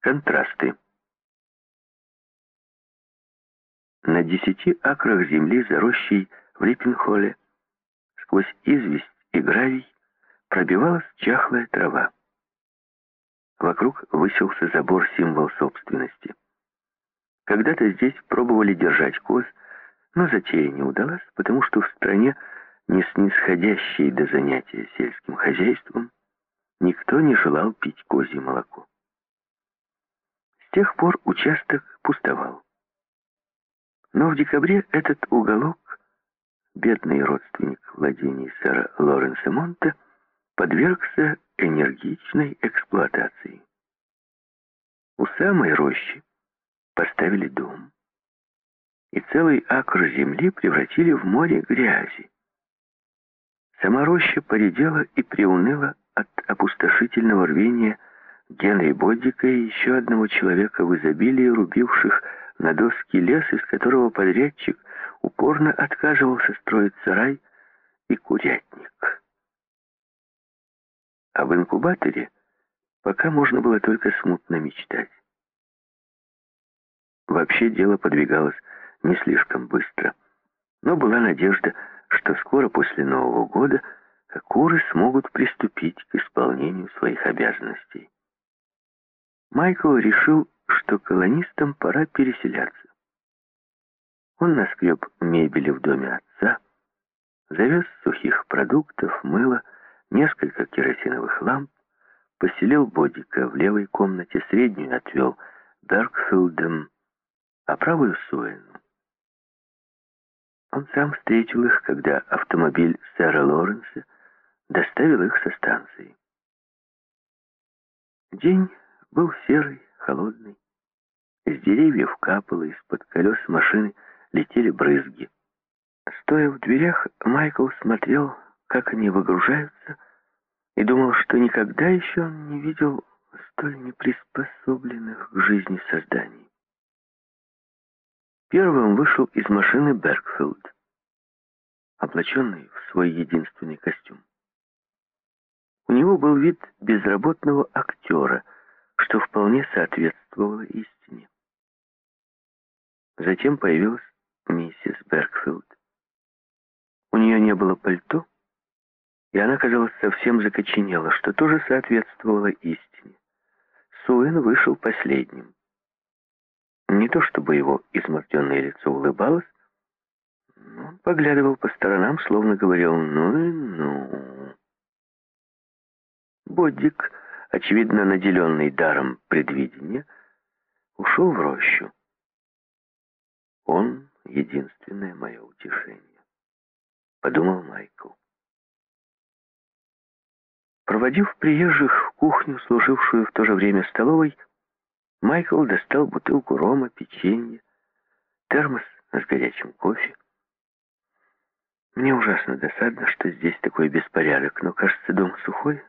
Контрасты. На десяти акрах земли за рощей в Липпенхолле сквозь известь и гравий пробивалась чахлая трава. Вокруг высился забор-символ собственности. Когда-то здесь пробовали держать коз, но затея не удалась, потому что в стране, не снисходящей до занятия сельским хозяйством, никто не желал пить козье молоко. Тех пор участок пустовал. Но в декабре этот уголок, бедный родственник владений сэра Лоренса Монта, подвергся энергичной эксплуатации. У самой рощи поставили дом, и целый акр земли превратили в море грязи. Сама роща поредела и приуныла от опустошительного рвения Генри Боддика и еще одного человека в изобилии, рубивших на доски лес, из которого подрядчик упорно отказывался строить сарай и курятник. Об инкубаторе пока можно было только смутно мечтать. Вообще дело подвигалось не слишком быстро, но была надежда, что скоро после Нового года куры смогут приступить к исполнению своих обязанностей. Майкл решил, что колонистам пора переселяться. Он наскреб мебели в доме отца, завез сухих продуктов, мыло, несколько керосиновых ламп, поселил Бодика в левой комнате, среднюю отвел Бергфилдом, а правую — Суэну. Он сам встретил их, когда автомобиль сэра Лоренса доставил их со станции. День был серый, холодный. Из деревьев капало, из-под колес машины летели брызги. Стоя в дверях, Майкл смотрел, как они выгружаются, и думал, что никогда еще он не видел столь неприспособленных к жизни созданий. Первым вышел из машины Бергфилд, облаченный в свой единственный костюм. У него был вид безработного актера — что вполне соответствовало истине. Затем появилась миссис Бергфилд. У нее не было пальто, и она, казалось, совсем закоченела, что тоже соответствовало истине. Суэн вышел последним. Не то чтобы его изможденное лицо улыбалось, но он поглядывал по сторонам, словно говорил «ну и ну». Боддик очевидно наделенный даром предвидения, ушел в рощу. Он — единственное мое утешение, — подумал Майкл. Проводив приезжих в кухню, служившую в то же время столовой, Майкл достал бутылку рома, печенье, термос с горячим кофе. Мне ужасно досадно, что здесь такой беспорядок, но, кажется, дом сухой,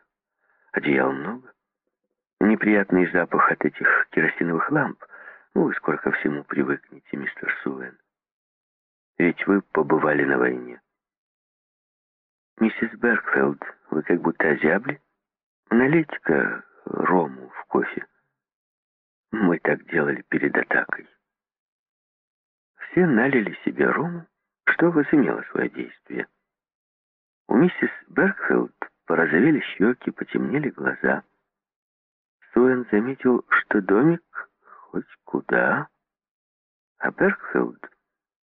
одеял много. Неприятный запах от этих керосиновых ламп. Ну, вы скоро ко всему привыкнете, мистер Суэн. Ведь вы побывали на войне. Миссис Бергфелд, вы как будто озябли. Налейте-ка рому в кофе. Мы так делали перед атакой. Все налили себе рому, что возымело свое действие. У миссис Бергфелд порозовели щеки, потемнели глаза. Суэн заметил, что домик хоть куда, а Бергфилд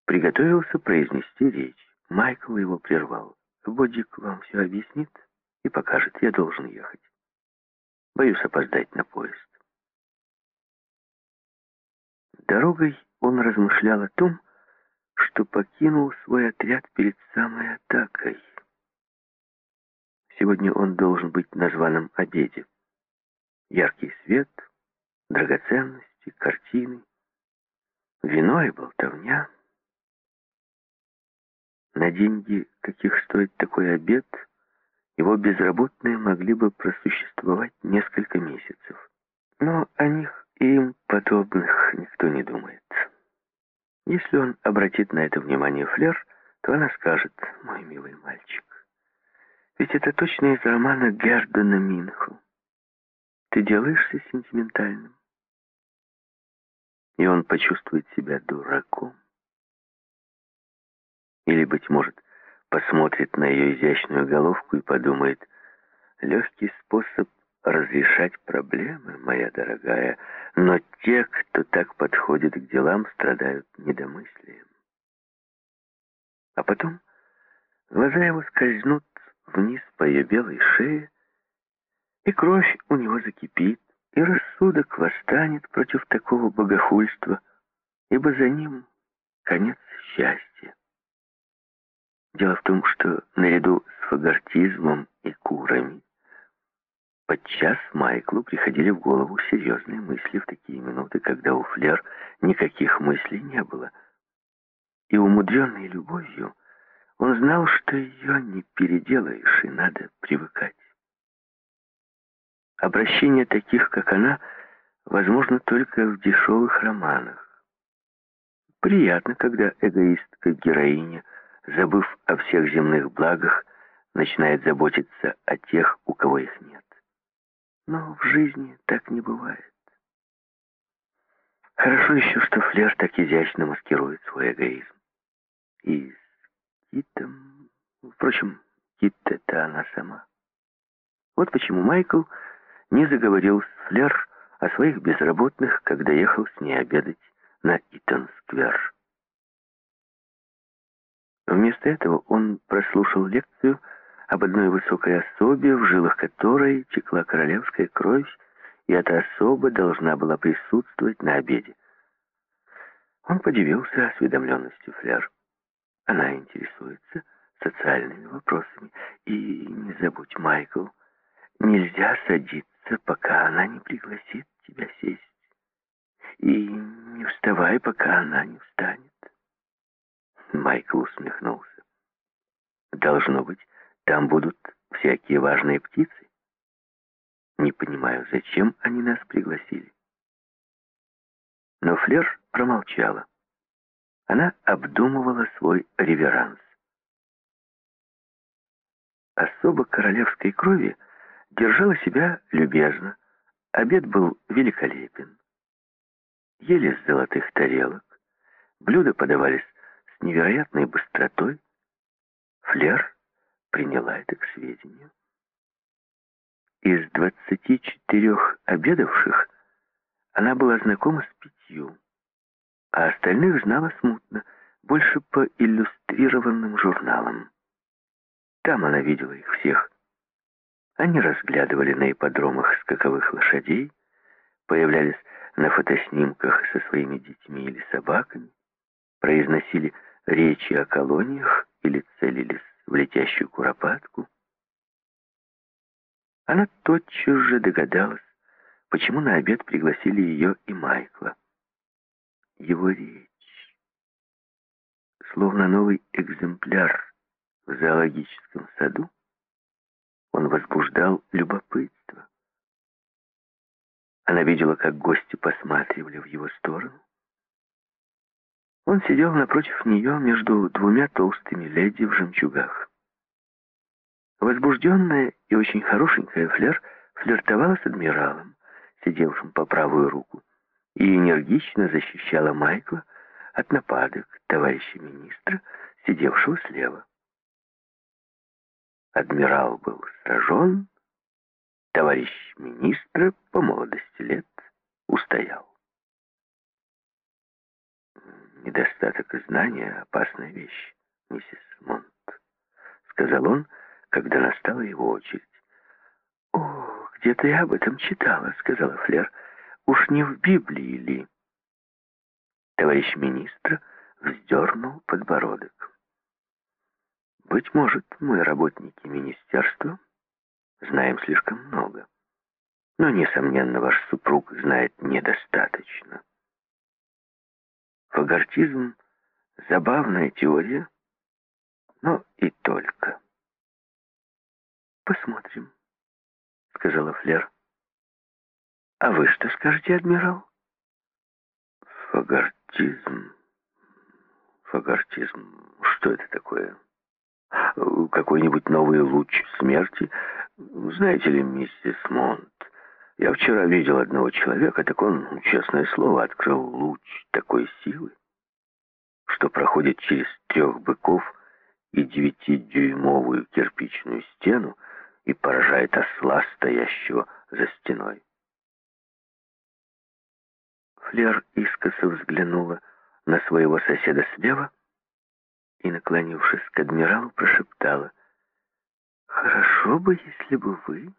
приготовился произнести речь. Майкл его прервал. «Бодик вам все объяснит и покажет, я должен ехать. Боюсь опоздать на поезд». Дорогой он размышлял о том, что покинул свой отряд перед самой атакой. Сегодня он должен быть на званом обеде. Яркий свет, драгоценности, картины, вино и болтовня. На деньги, каких стоит такой обед, его безработные могли бы просуществовать несколько месяцев. Но о них и им подобных никто не думает. Если он обратит на это внимание Флер, то она скажет, мой милый мальчик, ведь это точно из романа Гердона Минху. Ты делаешься сентиментальным. и он почувствует себя дураком. Или, быть может, посмотрит на ее изящную головку и подумает, легкий способ разрешать проблемы, моя дорогая, но те, кто так подходит к делам, страдают недомыслием. А потом глаза его скользнут вниз по ее белой шее, и кровь у него закипит, и рассудок восстанет против такого богохульства, ибо за ним конец счастья. Дело в том, что наряду с фагортизмом и курами подчас Майклу приходили в голову серьезные мысли в такие минуты, когда у Флер никаких мыслей не было. И умудренный любовью, он знал, что ее не переделаешь и надо привыкать. Обращение таких, как она, возможно только в дешевых романах. Приятно, когда эгоистка-героиня, забыв о всех земных благах, начинает заботиться о тех, у кого их нет. Но в жизни так не бывает. Хорошо еще, что Флер так изящно маскирует свой эгоизм. И Китом... Впрочем, Кит — это она сама. Вот почему Майкл не заговорил с Флер о своих безработных, когда ехал с ней обедать на Итон-сквер. Вместо этого он прослушал лекцию об одной высокой особе, в жилах которой текла королевская кровь, и эта особа должна была присутствовать на обеде. Он подивился осведомленностью Флер. Она интересуется социальными вопросами. И не забудь, Майкл, нельзя садиться пока она не пригласит тебя сесть. И не вставай, пока она не встанет. Майкл усмехнулся. Должно быть, там будут всякие важные птицы. Не понимаю, зачем они нас пригласили. Но Флер промолчала. Она обдумывала свой реверанс. Особо королевской крови держала себя любезно. Обед был великолепен. Ели с золотых тарелок. Блюда подавались с невероятной быстротой. Флер приняла это к сведению. Из двадцати четырех обедавших она была знакома с пятью, а остальных знала смутно, больше по иллюстрированным журналам. Там она видела их всех. Они разглядывали на ипподромах скаковых лошадей, появлялись на фотоснимках со своими детьми или собаками, произносили речи о колониях или целились в летящую куропатку. Она тотчас же догадалась, почему на обед пригласили ее и Майкла. Его речь, словно новый экземпляр в зоологическом саду, он возбуждал любопытство. Она видела, как гости посматривали в его сторону. Он сидел напротив нее между двумя толстыми леди в жемчугах. Возбужденная и очень хорошенькая Флер флиртовала с адмиралом, сидевшим по правую руку, и энергично защищала Майкла от нападок товарища министра, сидевшего слева. Адмирал был сражен, товарищ министра по молодости лет устоял. «Недостаток знания — опасная вещь, миссис Монт», — сказал он, когда настала его очередь. «О, где-то я об этом читала», — сказала Флер. «Уж не в Библии ли?» Товарищ министра вздернул подбородок. Быть может, мы, работники министерства, знаем слишком много. Но, несомненно, ваш супруг знает недостаточно. Фагортизм — забавная теория, но и только. «Посмотрим», — сказала Флер. «А вы что скажете, адмирал?» «Фагортизм... Фагортизм... Что это такое?» какой-нибудь новый луч смерти. Знаете ли, миссис Монт, Я вчера видел одного человека, так он, честное слово, открыл луч такой силы, что проходит через трех быков и девятидюймовую кирпичную стену и поражает осла, стоящего за стеной. Флер искоса взглянула на своего соседа слева и, наклонившись к адмиралу, прошептала, «Хорошо бы, если бы вы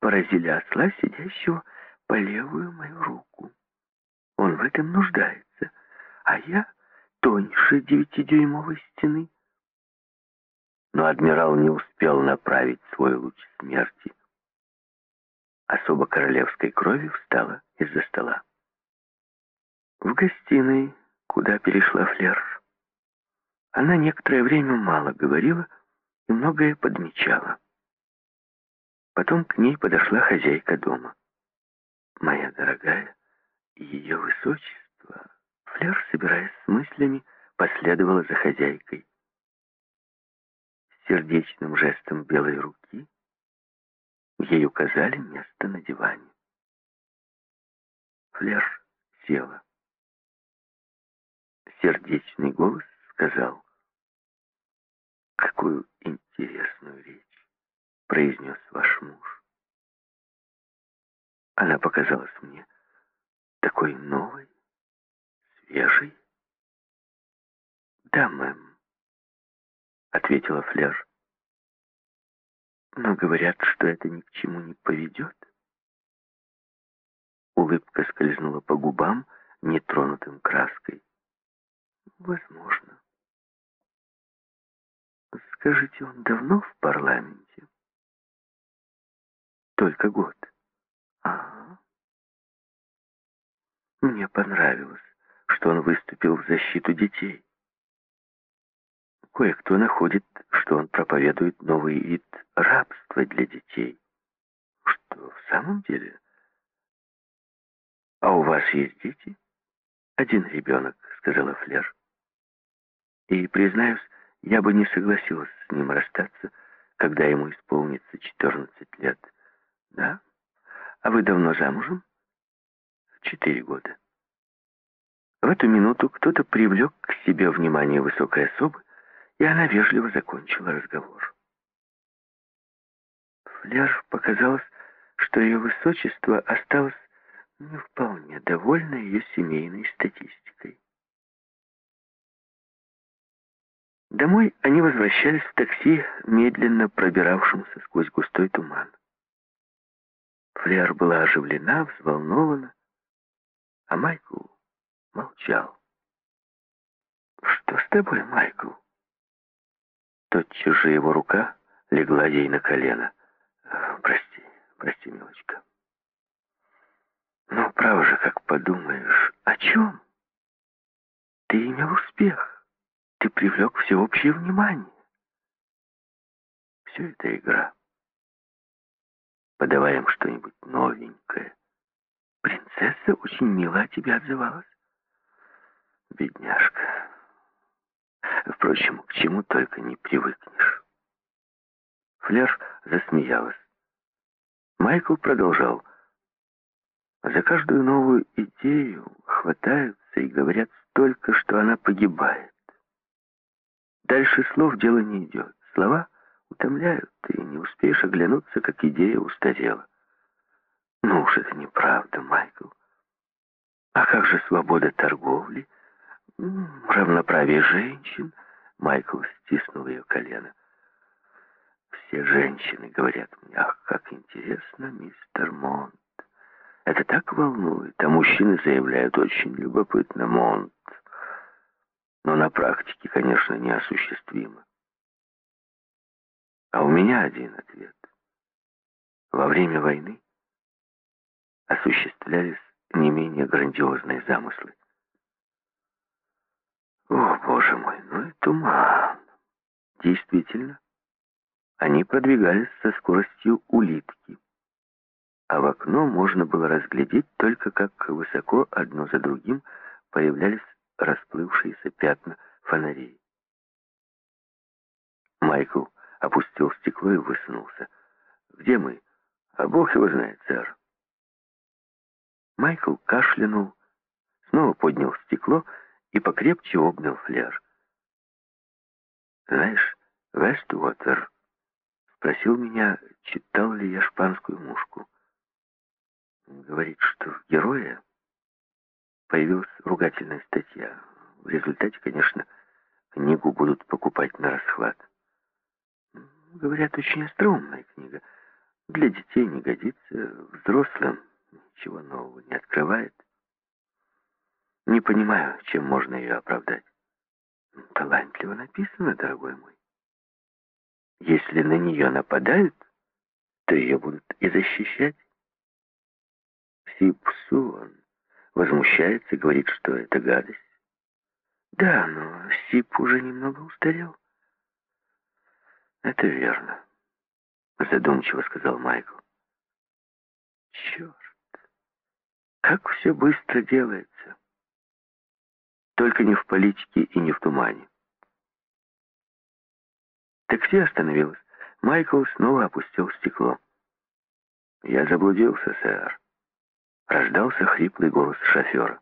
поразили осла, сидящего по левую мою руку. Он в этом нуждается, а я тоньше девятидюймовой стены». Но адмирал не успел направить свой луч смерти. Особо королевской крови встала из-за стола. В гостиной, куда перешла Флер, она некоторое время мало говорила и многое подмечала. Потом к ней подошла хозяйка дома. «Моя дорогая, ее высочество...» Флер, собираясь с мыслями, последовала за хозяйкой. Сердечным жестом белой руки ей указали место на диване. Флер села сердечный голос сказал, «Какую интересную речь произнес ваш муж. Она показалась мне такой новой, свежей. «Да, мэм», — ответила Флер. «Но говорят, что это ни к чему не поведет». Улыбка скользнула по губам, нетронутым краской. Возможно. Скажите, он давно в парламенте? Только год. А, Мне понравилось, что он выступил в защиту детей. Кое-кто находит, что он проповедует новый вид рабства для детей. Что, в самом деле? А у вас есть дети? Один ребенок, сказала Флер. И, признаюсь, я бы не согласилась с ним расстаться, когда ему исполнится 14 лет. Да? А вы давно замужем? Четыре года. В эту минуту кто-то привлек к себе внимание высокой особы, и она вежливо закончила разговор. Флер показалось, что ее высочество осталось не вполне довольно ее семейной статистикой. Домой они возвращались в такси, медленно пробиравшемся сквозь густой туман. Флер была оживлена, взволнована, а Майкл молчал. «Что с тобой, Майкл?» Тотчас же его рука легла ей на колено. «Прости, прости, милочка». «Ну, право же, как подумаешь, о чем? Ты имел успех» ты привлек всеобщее внимание. Все это игра. Подавай им что-нибудь новенькое. Принцесса очень мило о тебе отзывалась. Бедняжка. Впрочем, к чему только не привыкнешь. Флер засмеялась. Майкл продолжал. За каждую новую идею хватаются и говорят столько, что она погибает. Дальше слов дело не идет. Слова утомляют, и не успеешь оглянуться, как идея устарела. Ну уж это неправда, Майкл. А как же свобода торговли? Равноправие женщин? Майкл стиснул ее колено. Все женщины говорят мне, ах, как интересно, мистер Монт. Это так волнует, а мужчины заявляют, очень любопытно, Монт но на практике, конечно, неосуществимо. А у меня один ответ. Во время войны осуществлялись не менее грандиозные замыслы. О, боже мой, ну и туман. Действительно, они продвигались со скоростью улитки, а в окно можно было разглядеть только, как высоко одно за другим появлялись расплывшиеся пятна фонарей. Майкл опустил стекло и высунулся. «Где мы?» «А Бог его знает, сэр». Майкл кашлянул, снова поднял стекло и покрепче обнял флер. «Знаешь, Вествуотер спросил меня, читал ли я шпанскую мушку. Говорит, что в герое появилась ругательная статья. В результате, конечно, книгу будут покупать на расхват. Говорят, очень остроумная книга. Для детей не годится, взрослым ничего нового не открывает. Не понимаю, чем можно ее оправдать. Талантливо написано, дорогой мой. Если на нее нападают, то ее будут и защищать. Сипсу он возмущается, говорит, что это гадость. Да, но Сип уже немного устарел. Это верно, задумчиво сказал Майкл. Черт, как все быстро делается. Только не в политике и не в тумане. Такси остановилось. Майкл снова опустил стекло. «Я заблудился, сэр», — раздался хриплый голос шофера.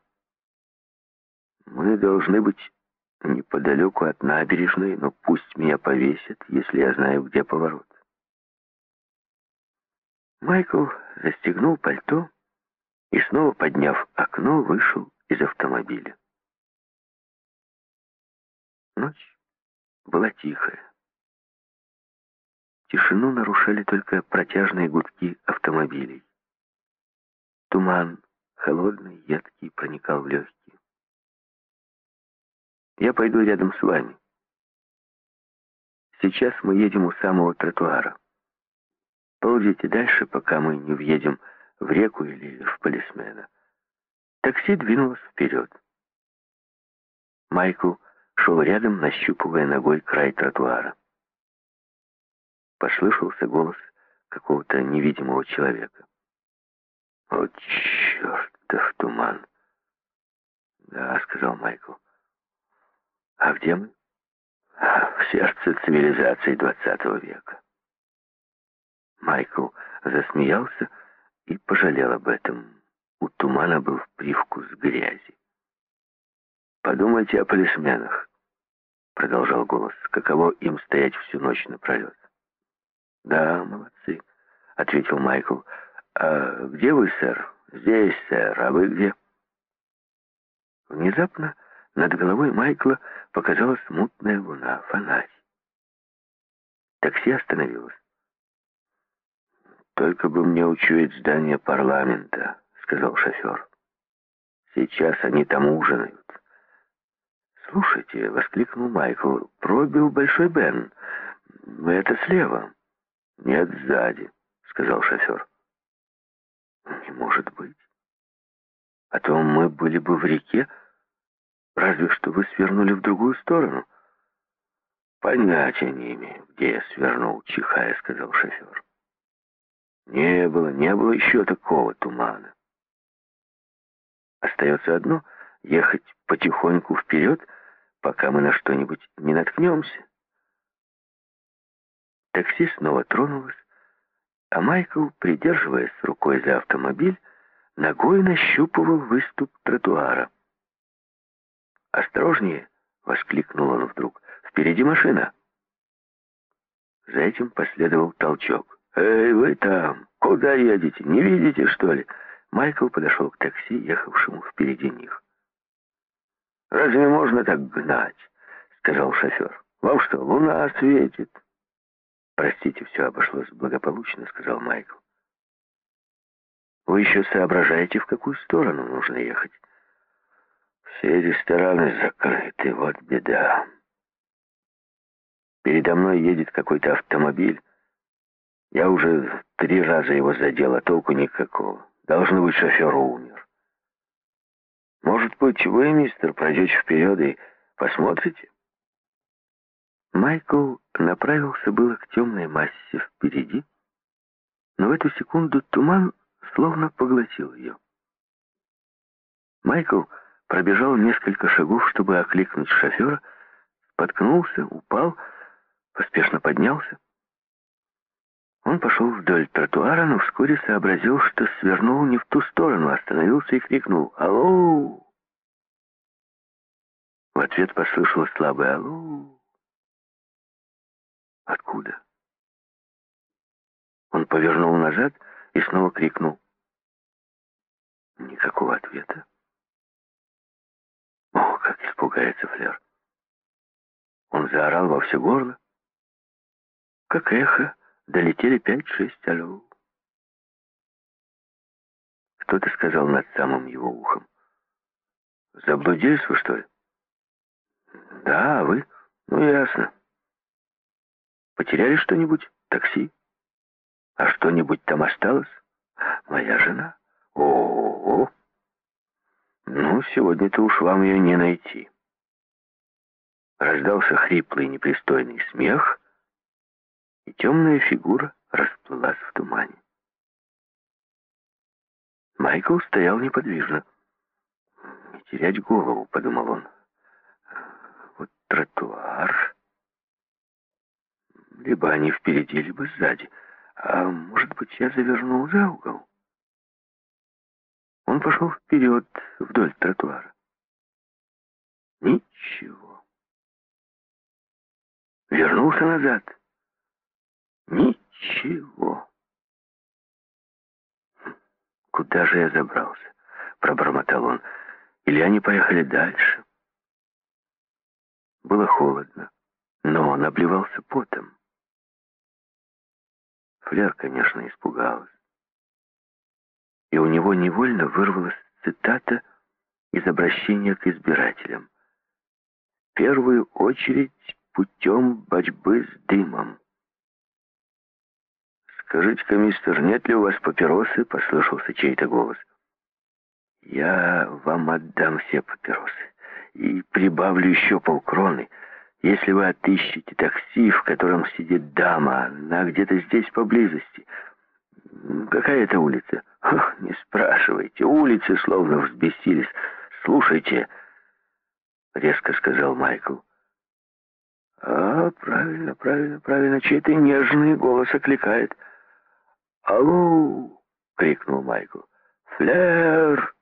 «Мы должны быть неподалеку от набережной, но пусть меня повесят, если я знаю, где поворот». Майкл застегнул пальто и, снова подняв окно, вышел из автомобиля. Ночь была тихая. Тишину нарушали только протяжные гудки автомобилей. Туман, холодный, едкий, проникал в легкие. «Я пойду рядом с вами. Сейчас мы едем у самого тротуара. Ползите дальше, пока мы не въедем в реку или в полисмена». Такси двинулось вперед. Майкл шел рядом, нащупывая ногой край тротуара послышался голос какого-то невидимого человека. «О, чертов туман!» «Да», — сказал Майкл. «А где мы?» «В сердце цивилизации двадцатого века». Майкл засмеялся и пожалел об этом. У тумана был привкус грязи. «Подумайте о полисменах», — продолжал голос, — «каково им стоять всю ночь напролет. «Да, молодцы», — ответил Майкл. «А где вы, сэр?» «Здесь, сэр. А вы где?» Внезапно над головой Майкла показалась мутная луна, фонарь. Такси остановилось. «Только бы мне учуять здание парламента», — сказал шофер. «Сейчас они там ужинают». «Слушайте», — воскликнул Майкл, — «пробил Большой Бен. Это слева». «Нет, сзади», — сказал шофер. «Не может быть. А то мы были бы в реке, разве что вы свернули в другую сторону». «Понятия не имею, где я свернул, чихая», — сказал шофер. «Не было, не было еще такого тумана. Остается одно — ехать потихоньку вперед, пока мы на что-нибудь не наткнемся». Такси снова тронулось, а Майкл, придерживаясь рукой за автомобиль, ногой нащупывал выступ тротуара. «Осторожнее!» — воскликнул он вдруг. «Впереди машина!» За этим последовал толчок. «Эй, вы там! Куда едете? Не видите, что ли?» Майкл подошел к такси, ехавшему впереди них. «Разве можно так гнать?» — сказал шофер. «Вам что, луна светит?» «Простите, все обошлось благополучно», — сказал Майкл. «Вы еще соображаете, в какую сторону нужно ехать?» «Все рестораны закрыты, вот беда. Передо мной едет какой-то автомобиль. Я уже три раза его задел, а толку никакого. Должно быть, шофер умер. Может быть, вы, мистер, пройдете вперед и посмотрите?» Майкл направился было к темной массе впереди, но в эту секунду туман словно поглотил ее. Майкл пробежал несколько шагов, чтобы окликнуть шофера, споткнулся, упал, поспешно поднялся. Он пошел вдоль тротуара, но вскоре сообразил, что свернул не в ту сторону, остановился и крикнул «Алло!». В ответ послышалось слабое «Алло!». Откуда? Он повернул назад и снова крикнул. Никакого ответа. О, как испугается Флер. Он заорал во все горло. Как эхо долетели пять-шесть алло. Кто-то сказал над самым его ухом. «Заблудились вы, что ли?» «Да, а вы? Ну, ясно. Потеряли что-нибудь? Такси? А что-нибудь там осталось? Моя жена? О, -о, -о. Ну, сегодня-то уж вам ее не найти». Раздался хриплый непристойный смех, и темная фигура расплылась в тумане. Майкл стоял неподвижно. «Не терять голову», — подумал он. «Вот тротуар. Либо они впереди, либо сзади. А может быть, я завернул за угол?» Он пошел вперед, вдоль тротуара. Ничего. Вернулся назад. Ничего. Куда же я забрался? Пробормотал он. Или они поехали дальше? Было холодно, но он обливался потом. Фляр, конечно, испугалась. И у него невольно вырвалась цитата из обращения к избирателям. В первую очередь путем борьбы с дымом. «Скажите-ка, мистер, нет ли у вас папиросы?» — послышался чей-то голос. «Я вам отдам все папиросы и прибавлю еще полкроны, если вы отыщете такси, в котором сидит дама, она где-то здесь поблизости. Какая это улица?» Ох, «Не спрашивайте, улицы словно взбесились. Слушайте», — резко сказал Майкл. «А, правильно, правильно, правильно, чей-то нежный голос окликает». «Алло!» — крикнул Майкл. «Флер!»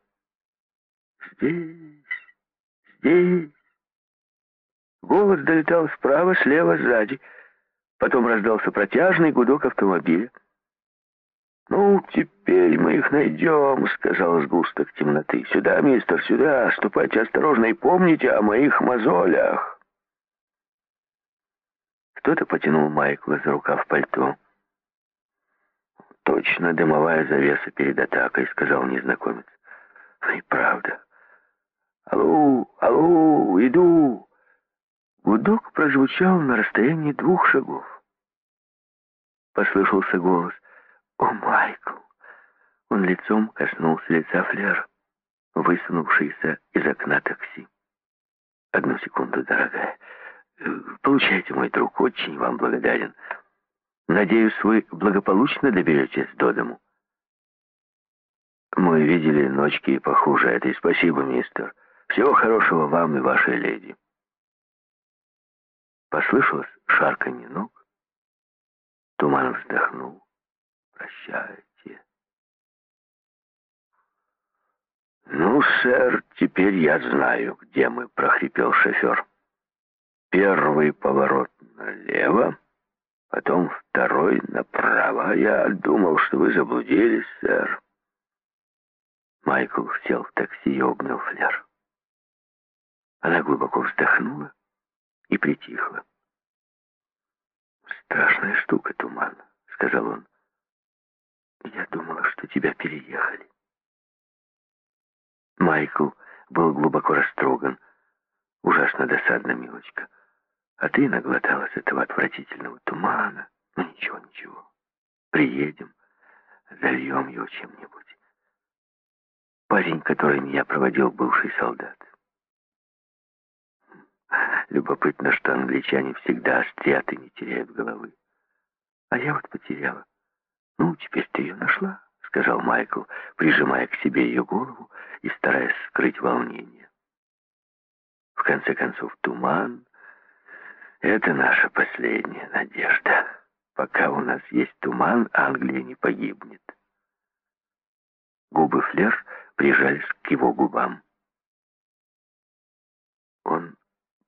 «Здесь! Здесь!» Голос долетал справа, слева, сзади. Потом раздался протяжный гудок автомобиля. «Ну, теперь мы их найдем», — сказал сгусток темноты. «Сюда, мистер, сюда! Ступайте осторожно и помните о моих мозолях!» Кто-то потянул Майкла за рукав пальто. «Точно дымовая завеса перед атакой», — сказал незнакомец. «Ну «И правда. Алло, алло, иду!» Гудок прозвучал на расстоянии двух шагов. Послышался голос. «О, Майкл!» Он лицом коснулся лица Флер, высунувшийся из окна такси. «Одну секунду, дорогая. Получайте, мой друг, очень вам благодарен. Надеюсь, вы благополучно доберетесь до дому. Мы видели ночки и похуже этой. Спасибо, мистер. Всего хорошего вам и вашей леди. Послышалось шарканье ног. Туман вздохнул. Прощайте. «Ну, сэр, теперь я знаю, где мы», — прохрипел шофер. «Первый поворот налево, потом второй направо. Я думал, что вы заблудились, сэр. Майкл сел в такси и обнял Флер. Она глубоко вздохнула и притихла. «Страшная штука, туман», — сказал он. «Я думала, что тебя переехали». Майкл был глубоко растроган. Ужасно досадно, милочка. А ты наглоталась этого отвратительного тумана. Ну ничего, ничего. Приедем, зальем его чем-нибудь. Парень, который меня проводил, бывший солдат. Любопытно, что англичане всегда острят и не теряют головы. А я вот потеряла. Ну, теперь ты ее нашла, сказал Майкл, прижимая к себе ее голову и стараясь скрыть волнение. В конце концов, туман это наша последняя надежда. Пока у нас есть туман, Англия не погибнет. Губы Флер прижались к его губам. Он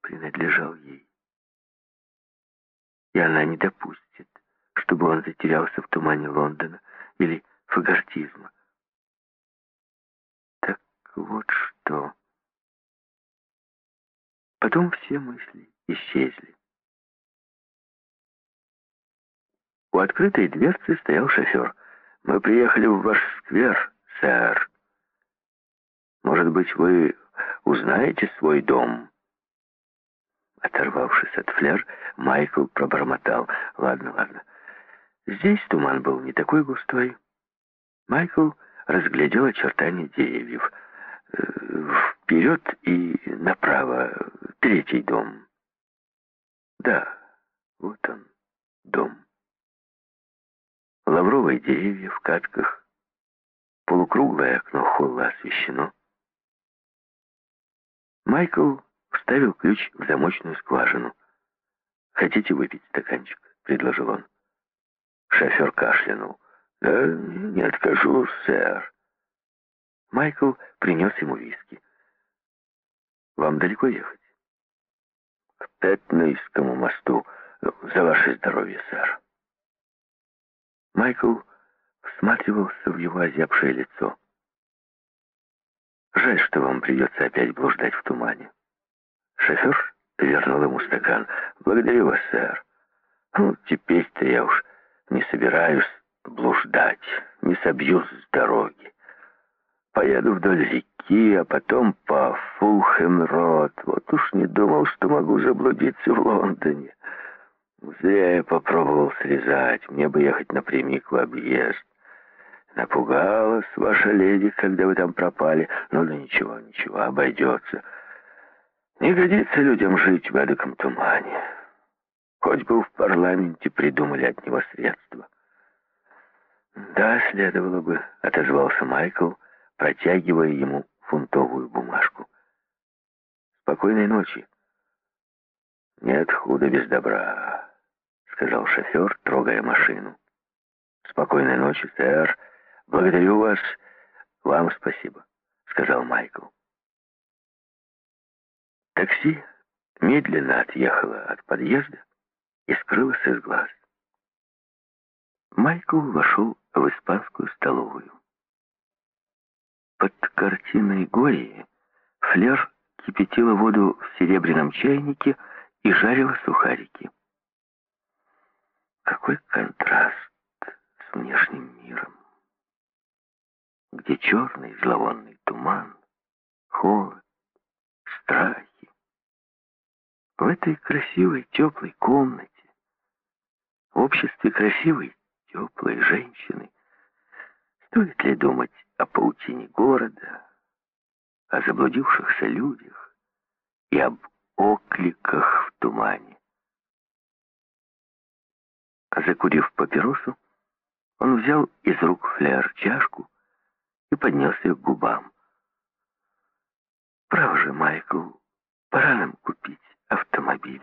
принадлежал ей. И она не допустит, чтобы он затерялся в тумане Лондона или фагортизма. Так вот что. Потом все мысли исчезли. У открытой дверцы стоял шофер. «Мы приехали в ваш сквер, сэр. Может быть, вы узнаете свой дом?» Оторвавшись от фляж, Майкл пробормотал. «Ладно, ладно. Здесь туман был не такой густой». Майкл разглядел очертания деревьев. Э, «Вперед и направо. Третий дом». «Да, вот он, дом» лавровые деревья в катках, полукруглое окно холла освещено. Майкл вставил ключ в замочную скважину. «Хотите выпить стаканчик?» — предложил он. Шофер кашлянул. «Да не откажу, сэр». Майкл принес ему виски. «Вам далеко ехать?» «К Петнейскому мосту. За ваше здоровье, сэр». Майкл всматривался в его озябшее лицо. «Жаль, что вам придется опять блуждать в тумане». Шофер вернул ему стакан. «Благодарю вас, сэр. Ну, теперь-то я уж не собираюсь блуждать, не собью с дороги. Поеду вдоль реки, а потом по Фулхэм-Рот. Вот уж не думал, что могу заблудиться в Лондоне». Зря я попробовал срезать. Мне бы ехать напрямик в объезд. Напугалась ваша леди, когда вы там пропали. Ну да ничего, ничего, обойдется. Не годится людям жить в эдаком тумане. Хоть бы в парламенте придумали от него средства. Да, следовало бы, отозвался Майкл, протягивая ему фунтовую бумажку. Спокойной ночи. Нет худа без добра. — сказал шофер, трогая машину. «Спокойной ночи, сэр. Благодарю вас. Вам спасибо», — сказал Майкл. Такси медленно отъехало от подъезда и скрылось из глаз. Майкл вошел в испанскую столовую. Под картиной Гои Флер кипятила воду в серебряном чайнике и жарила сухарики. Какой контраст с внешним миром, где черный зловонный туман, холод, страхи. В этой красивой теплой комнате, в обществе красивой теплой женщины, стоит ли думать о паутине города, о заблудившихся людях и об окликах в тумане? Закурив папиросу, он взял из рук фляр чашку и поднес ее к губам. «Право же, Майкл, пора нам купить автомобиль».